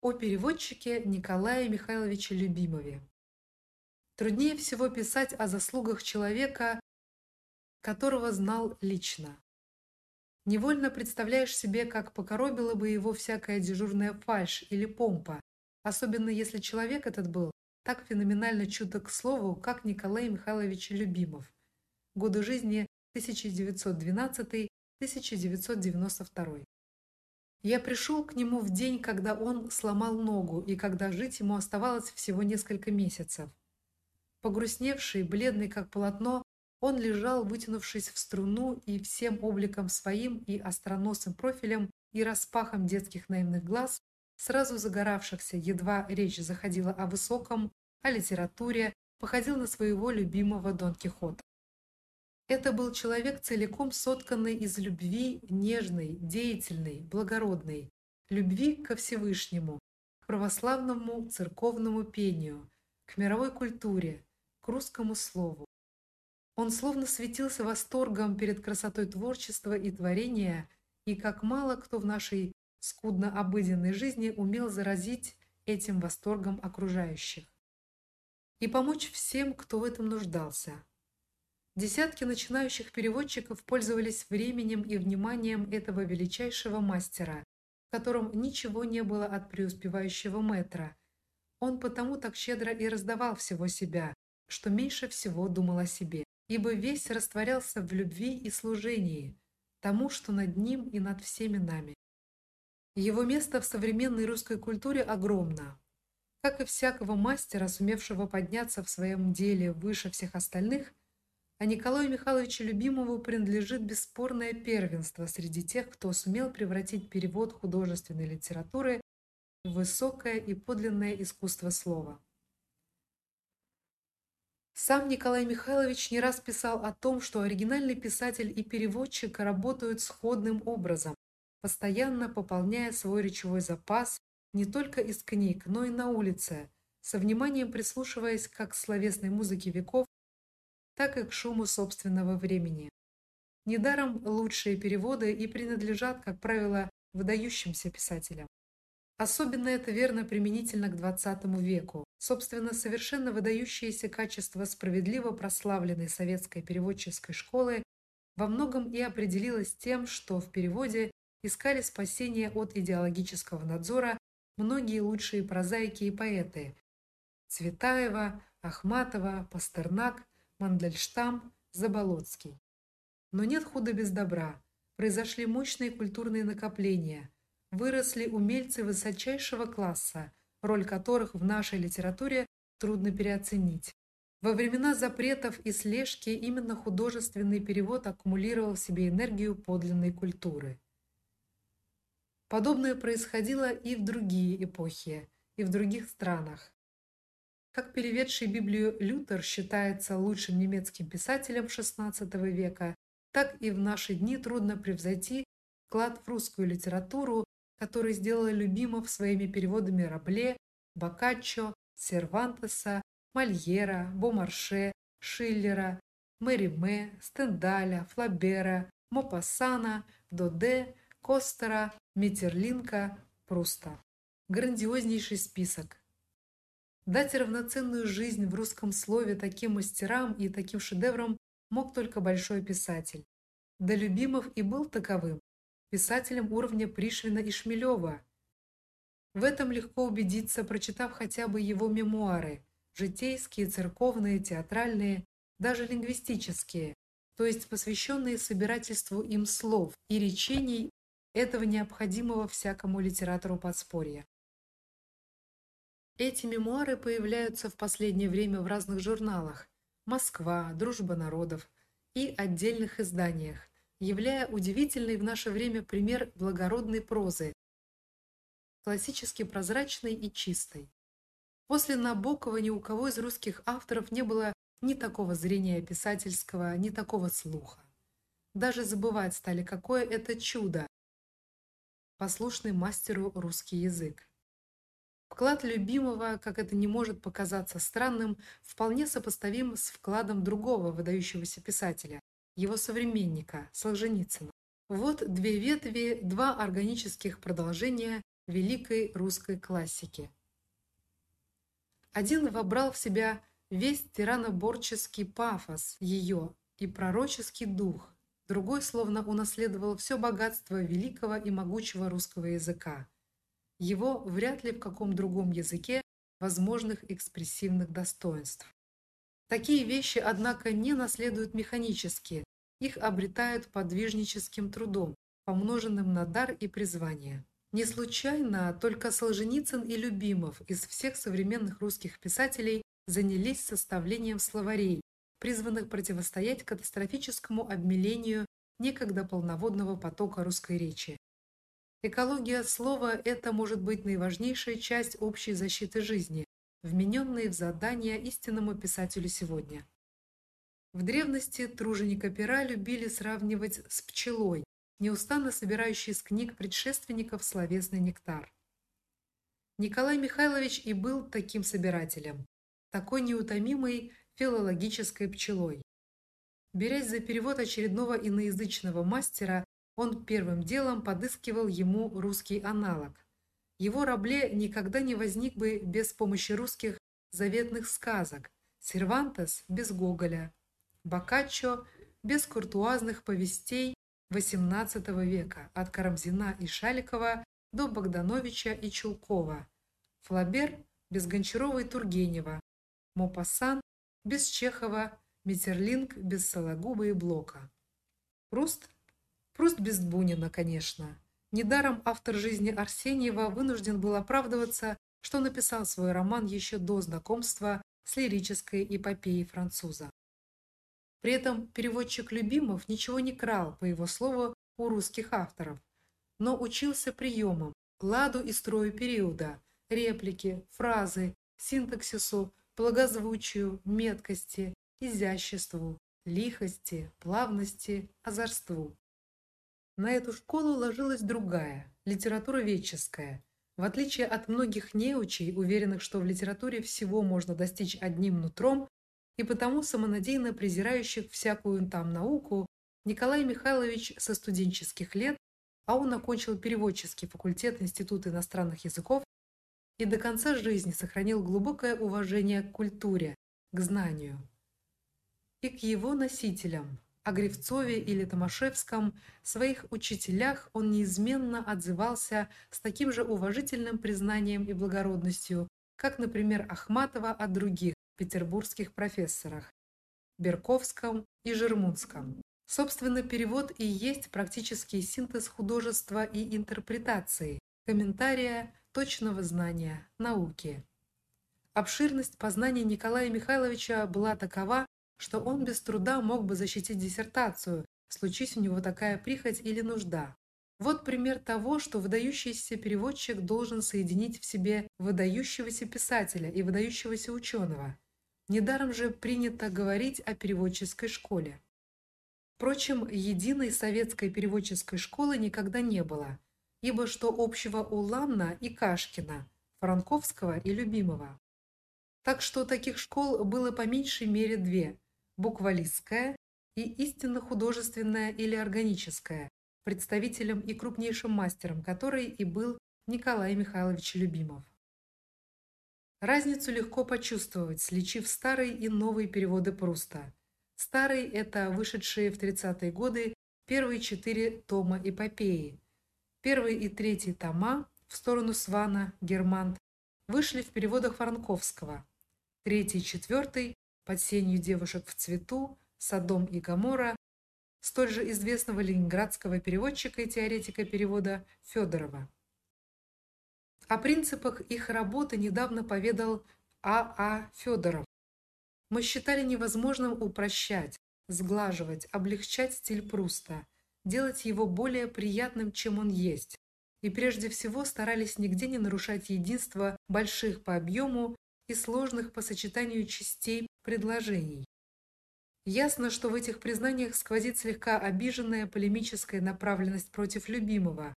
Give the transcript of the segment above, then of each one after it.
О переводчике Николае Михайловиче Любимове. Труднее всего писать о заслугах человека, которого знал лично. Невольно представляешь себе, как покоробила бы его всякая дежурная фальшь или помпа, особенно если человек этот был так феноменально чуток к слову, как Николай Михайлович Любимов. Годы жизни 1912-1992. Я пришел к нему в день, когда он сломал ногу и когда жить ему оставалось всего несколько месяцев. Погрустневший, бледный как полотно, он лежал, вытянувшись в струну, и всем обликом своим и остроносым профилем и распахом детских наивных глаз, сразу загоравшихся, едва речь заходила о высоком, о литературе, походил на своего любимого Дон Кихота. Это был человек целиком сотканный из любви, нежной, деятельной, благородной, любви ко Всевышнему, к православному церковному пению, к мировой культуре, к русскому слову. Он словно светился восторгом перед красотой творчества и творения, и как мало кто в нашей скудно обыденной жизни умел заразить этим восторгом окружающих и помочь всем, кто в этом нуждался. Десятки начинающих переводчиков пользовались временем и вниманием этого величайшего мастера, в котором ничего не было от преуспевающего метра. Он потому так щедро и раздавал всего себя, что меньше всего думал о себе, ибо весь растворялся в любви и служении тому, что над ним и над всеми нами. Его место в современной русской культуре огромно. Как и всякого мастера, сумевшего подняться в своем деле выше всех остальных, а Николаю Михайловичу Любимову принадлежит бесспорное первенство среди тех, кто сумел превратить перевод художественной литературы в высокое и подлинное искусство слова. Сам Николай Михайлович не раз писал о том, что оригинальный писатель и переводчик работают сходным образом, постоянно пополняя свой речевой запас не только из книг, но и на улице, со вниманием прислушиваясь как к словесной музыке веков, так и к шуму собственного времени. Недаром лучшие переводы и принадлежат, как правило, выдающимся писателям. Особенно это верно применительно к XX веку. Собственно, совершенно выдающиеся качества справедливо прославленной советской переводческой школы во многом и определилось тем, что в переводе искали спасения от идеологического надзора многие лучшие прозаики и поэты: Цветаева, Ахматова, Пастернак, Мандельштам, Заболоцкий. Но нет худа без добра. Произошли мощные культурные накопления, выросли умельцы высочайшего класса, роль которых в нашей литературе трудно переоценить. Во времена запретов и слежки именно художественный перевод аккумулировал в себе энергию подлинной культуры. Подобное происходило и в другие эпохи, и в других странах. Как переведший Библию Лютер считается лучшим немецким писателем XVI века, так и в наши дни трудно превзойти вклад в русскую литературу, который сделал Любимов своими переводами Рабле, Боккаччо, Сервантеса, Мольера, Бомарше, Шиллера, Мэриме, Стендаля, Флабера, Мопассана, Доде, Костера, Метерлинка, Пруста. Грандиознейший список. Дать равноценную жизнь в русском слове таким мастерам и таким шедеврам мог только большой писатель. Да Любимов и был таковым, писателем уровня Пришвина и Шмелева. В этом легко убедиться, прочитав хотя бы его мемуары, житейские, церковные, театральные, даже лингвистические, то есть посвященные собирательству им слов и речений этого необходимого всякому литератору подспорья. Эти мемуары появляются в последнее время в разных журналах: Москва, Дружба народов и отдельных изданиях, являя удивительный в наше время пример благородной прозы, классически прозрачной и чистой. После Набокова ни у кого из русских авторов не было ни такого зрения писательского, ни такого слуха. Даже забывать стали, какое это чудо послушный мастеру русский язык. Вклад любимого, как это не может показаться странным, вполне сопоставим с вкладом другого выдающегося писателя, его современника Солженицына. Вот две ветви, два органических продолжения великой русской классики. Один вобрал в себя весь тираноборческий пафос ее и пророческий дух, другой словно унаследовал все богатство великого и могучего русского языка. Его вряд ли в каком другом языке возможных экспрессивных достоинств. Такие вещи, однако, не наследуют механически, их обретают подвижническим трудом, помноженным на дар и призвание. Не случайно только Солженицын и Любимов из всех современных русских писателей занялись составлением словарей, призванных противостоять катастрофическому обмелению некогда полноводного потока русской речи. Экология слова это может быть наиважнейшая часть общей защиты жизни, вмененной в задание истинному писателю сегодня. В древности труженика пера любили сравнивать с пчелой, неустанно собирающей из книг предшественников словесный нектар. Николай Михайлович и был таким собирателем, такой неутомимой филологической пчелой. Берясь за перевод очередного иноязычного мастера, он первым делом подыскивал ему русский аналог. Его Рабле никогда не возник бы без помощи русских заветных сказок, Сервантес без Гоголя, Боккаччо без куртуазных повестей XVIII века, от Карамзина и Шаликова до Богдановича и Чулкова, Флабер без Гончарова и Тургенева, Мопассан без Чехова, Метерлинг без Сологуба и Блока. Пруст? Пруст без Бунина, конечно. Недаром автор жизни Арсеньева вынужден был оправдываться, что написал свой роман еще до знакомства с лирической эпопеей француза. При этом переводчик Любимов ничего не крал, по его слову, у русских авторов, но учился приемам, ладу и строю периода, реплики, фразы, синтаксису, благозвучию, меткости, изяществу, лихости, плавности, озорству. На эту школу ложилась другая, литературоведческая. В отличие от многих неучей, уверенных, что в литературе всего можно достичь одним нутром, и потому самонадеянно презирающих всякую там науку, Николай Михайлович со студенческих лет, а он окончил переводческий факультет Института иностранных языков, и до конца жизни сохранил глубокое уважение к культуре, к знанию. И к его носителям, о Гривцове или Томашевском, своих учителях он неизменно отзывался с таким же уважительным признанием и благородностью, как, например, Ахматова о других петербургских профессорах Берковском и Жермунском. Собственно, перевод и есть практический синтез художества и интерпретации, комментария точного знания, науки. Обширность познания Николая Михайловича была такова, что он без труда мог бы защитить диссертацию, случись у него такая прихоть или нужда. Вот пример того, что выдающийся переводчик должен соединить в себе выдающегося писателя и выдающегося ученого. Недаром же принято говорить о переводческой школе. Впрочем, единой советской переводческой школы никогда не было – ибо что общего у Ланна и Кашкина, Франковского и Любимого. Так что таких школ было по меньшей мере две: буквалистская и истинно художественная или органическая, представителем и крупнейшим мастером которой и был Николай Михайлович Любимов. Разницу легко почувствовать, сличив старый и новый переводы Пруста. Старый это вышедшие в 30-е годы первые четыре тома эпопеи, Первый и третий тома в сторону Свана, Германт вышли в переводах Франковского. Третий и четвертый под сенью девушек в цвету, Содом и Гоморра столь же известного ленинградского переводчика и теоретика перевода Федорова. О принципах их работы недавно поведал А.А. А Федоров. Мы считали невозможным упрощать, сглаживать, облегчать стиль Пруста – делать его более приятным, чем он есть. И прежде всего старались нигде не нарушать единство больших по объему и сложных по сочетанию частей предложений. Ясно, что в этих признаниях сквозит слегка обиженная полемическая направленность против любимого.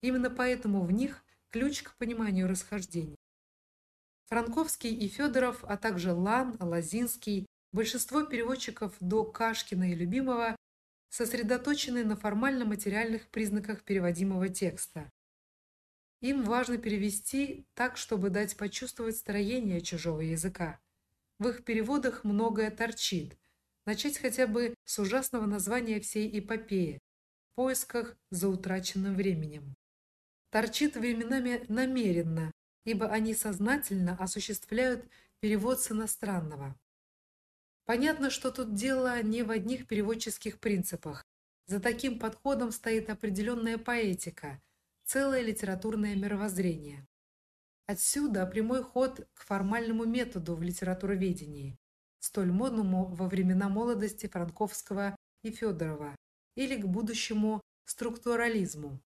Именно поэтому в них ключ к пониманию расхождений. Франковский и Федоров, а также Лан, Лазинский, большинство переводчиков до Кашкина и Любимого сосредоточены на формально-материальных признаках переводимого текста. Им важно перевести так, чтобы дать почувствовать строение чужого языка. В их переводах многое торчит. Начать хотя бы с ужасного названия всей эпопеи в поисках за утраченным временем. Торчит временами намеренно, ибо они сознательно осуществляют перевод с иностранного. Понятно, что тут дело не в одних переводческих принципах. За таким подходом стоит определенная поэтика, целое литературное мировоззрение. Отсюда прямой ход к формальному методу в литературоведении, столь модному во времена молодости Франковского и Федорова, или к будущему структурализму.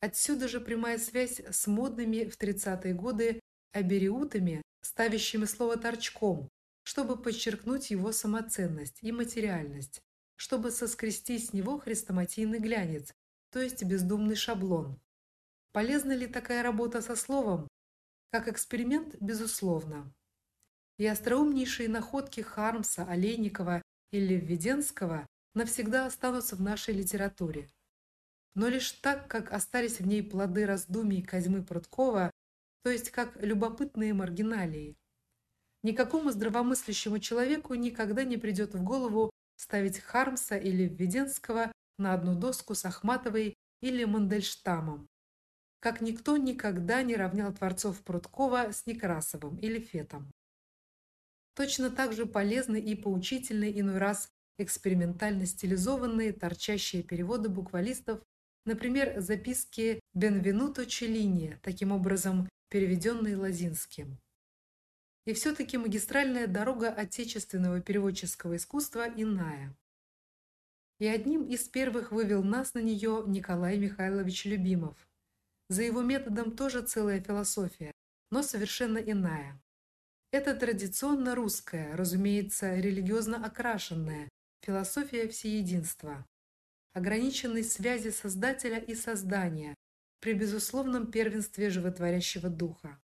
Отсюда же прямая связь с модными в 30-е годы абериутами, ставящими слово торчком, чтобы подчеркнуть его самоценность и материальность, чтобы соскрести с него хрестоматийный глянец, то есть бездумный шаблон. Полезна ли такая работа со словом? Как эксперимент, безусловно. И остроумнейшие находки Хармса, Олейникова или Введенского навсегда останутся в нашей литературе. Но лишь так, как остались в ней плоды раздумий Козьмы Прудкова, то есть как любопытные маргиналии. Никакому здравомыслящему человеку никогда не придет в голову ставить Хармса или Введенского на одну доску с Ахматовой или Мандельштамом. Как никто никогда не равнял творцов Прудкова с Некрасовым или Фетом. Точно так же полезны и поучительны иной раз экспериментально стилизованные торчащие переводы буквалистов, например, записки Бенвенуто Челлини, таким образом переведенные Лазинским. И все-таки магистральная дорога отечественного переводческого искусства иная. И одним из первых вывел нас на нее Николай Михайлович Любимов. За его методом тоже целая философия, но совершенно иная. Это традиционно русская, разумеется, религиозно окрашенная философия всеединства, ограниченной связи создателя и создания при безусловном первенстве животворящего духа.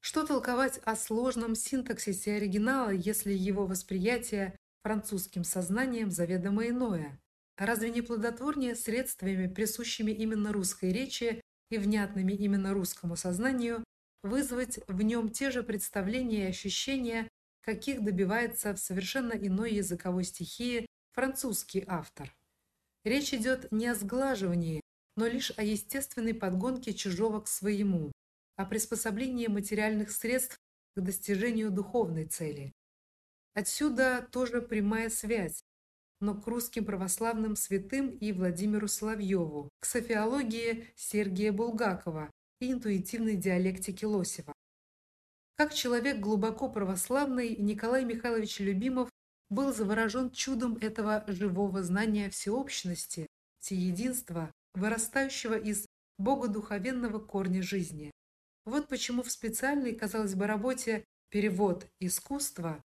Что толковать о сложном синтаксисе оригинала, если его восприятие французским сознанием заведомо иное? Разве не плодотворнее средствами, присущими именно русской речи и внятными именно русскому сознанию, вызвать в нем те же представления и ощущения, каких добивается в совершенно иной языковой стихии французский автор? Речь идет не о сглаживании, но лишь о естественной подгонке чужого к своему, о приспособлении материальных средств к достижению духовной цели. Отсюда тоже прямая связь, но к русским православным святым и Владимиру Соловьеву, к софиологии Сергия Булгакова и интуитивной диалектике Лосева. Как человек глубоко православный, Николай Михайлович Любимов был заворожен чудом этого живого знания всеобщности, всеединства, вырастающего из богодуховенного корня жизни. Вот почему в специальной, казалось бы, работе «Перевод искусства»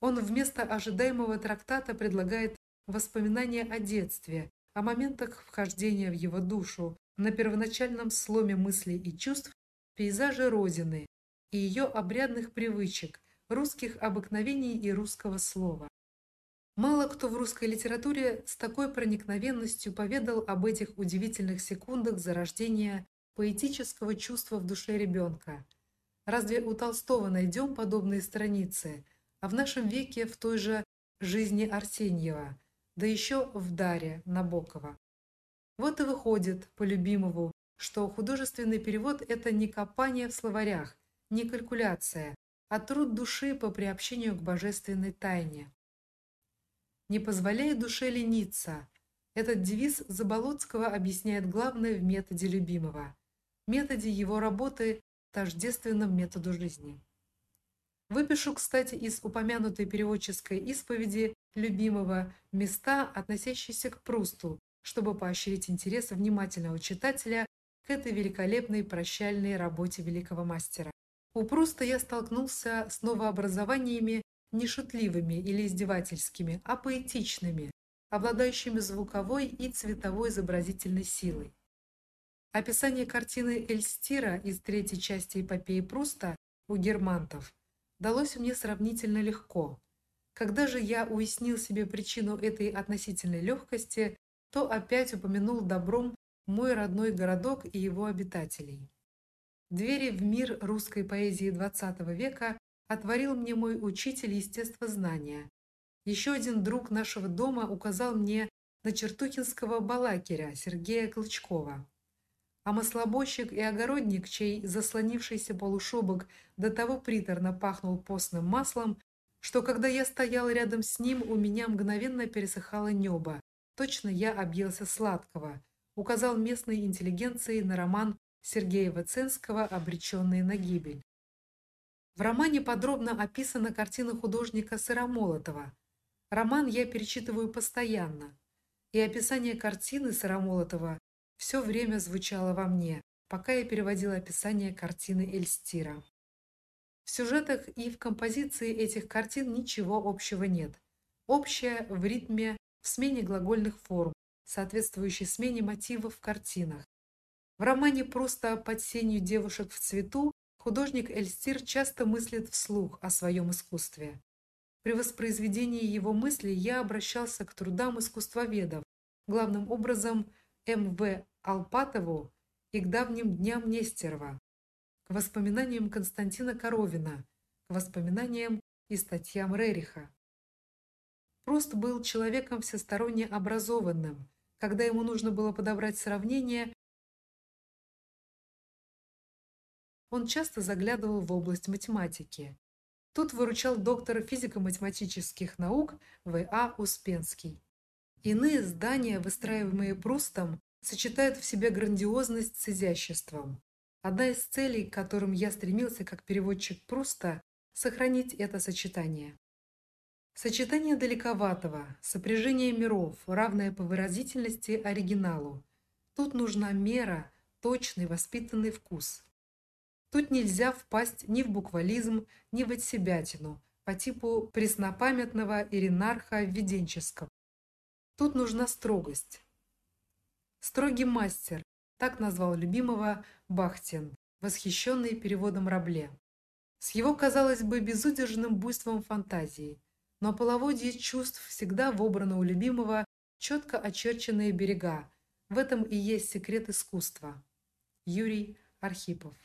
он вместо ожидаемого трактата предлагает воспоминания о детстве, о моментах вхождения в его душу, на первоначальном сломе мыслей и чувств, пейзаже Родины и ее обрядных привычек, русских обыкновений и русского слова. Мало кто в русской литературе с такой проникновенностью поведал об этих удивительных секундах зарождения поэтического чувства в душе ребенка. Разве у Толстого найдем подобные страницы, а в нашем веке в той же жизни Арсеньева, да еще в Даре Набокова. Вот и выходит по любимому, что художественный перевод это не копание в словарях, не калькуляция, а труд души по приобщению к божественной тайне. Не позволяй душе лениться. Этот девиз Заболоцкого объясняет главное в методе любимого методе его работы тождественном методу жизни. Выпишу, кстати, из упомянутой переводческой исповеди любимого места, относящиеся к Прусту, чтобы поощрить интерес внимательного читателя к этой великолепной прощальной работе великого мастера. У Пруста я столкнулся с новообразованиями не шутливыми или издевательскими, а поэтичными, обладающими звуковой и цветовой изобразительной силой. Описание картины Эльстира из третьей части эпопеи Пруста у германтов далось мне сравнительно легко. Когда же я уяснил себе причину этой относительной легкости, то опять упомянул добром мой родной городок и его обитателей. Двери в мир русской поэзии XX века отворил мне мой учитель естествознания. Еще один друг нашего дома указал мне на чертухинского балакиря Сергея Клычкова. А маслобойщик и огородник, чей заслонившийся полушубок до того приторно пахнул постным маслом, что когда я стоял рядом с ним, у меня мгновенно пересыхало небо. Точно я объелся сладкого, указал местной интеллигенции на роман Сергея Ваценского «Обреченные на гибель». В романе подробно описана картина художника Сыромолотова. Роман я перечитываю постоянно, и описание картины Сыромолотова все время звучало во мне, пока я переводила описание картины Эльстира. В сюжетах и в композиции этих картин ничего общего нет. Общее в ритме, в смене глагольных форм, соответствующей смене мотивов в картинах. В романе «Просто под сенью девушек в цвету» художник Эльстир часто мыслит вслух о своем искусстве. При воспроизведении его мыслей я обращался к трудам искусствоведов, главным образом М.В. Алпатову и к давним дням Нестерова, к воспоминаниям Константина Коровина, к воспоминаниям и статьям Рериха. Пруст был человеком всесторонне образованным. Когда ему нужно было подобрать сравнение, он часто заглядывал в область математики. Тут выручал доктор физико-математических наук В.А. Успенский. Иные здания, выстраиваемые Прустом, сочетают в себе грандиозность с изяществом. Одна из целей, к которым я стремился как переводчик Пруста, сохранить это сочетание. Сочетание далековатого, сопряжение миров, равное по выразительности оригиналу. Тут нужна мера, точный воспитанный вкус. Тут нельзя впасть ни в буквализм, ни в отсебятину, по типу преснопамятного Иринарха Введенческого. Тут нужна строгость. Строгий мастер, так назвал любимого Бахтин, восхищенный переводом Рабле. С его, казалось бы, безудержным буйством фантазии, но половодье чувств всегда вобрано у любимого четко очерченные берега. В этом и есть секрет искусства. Юрий Архипов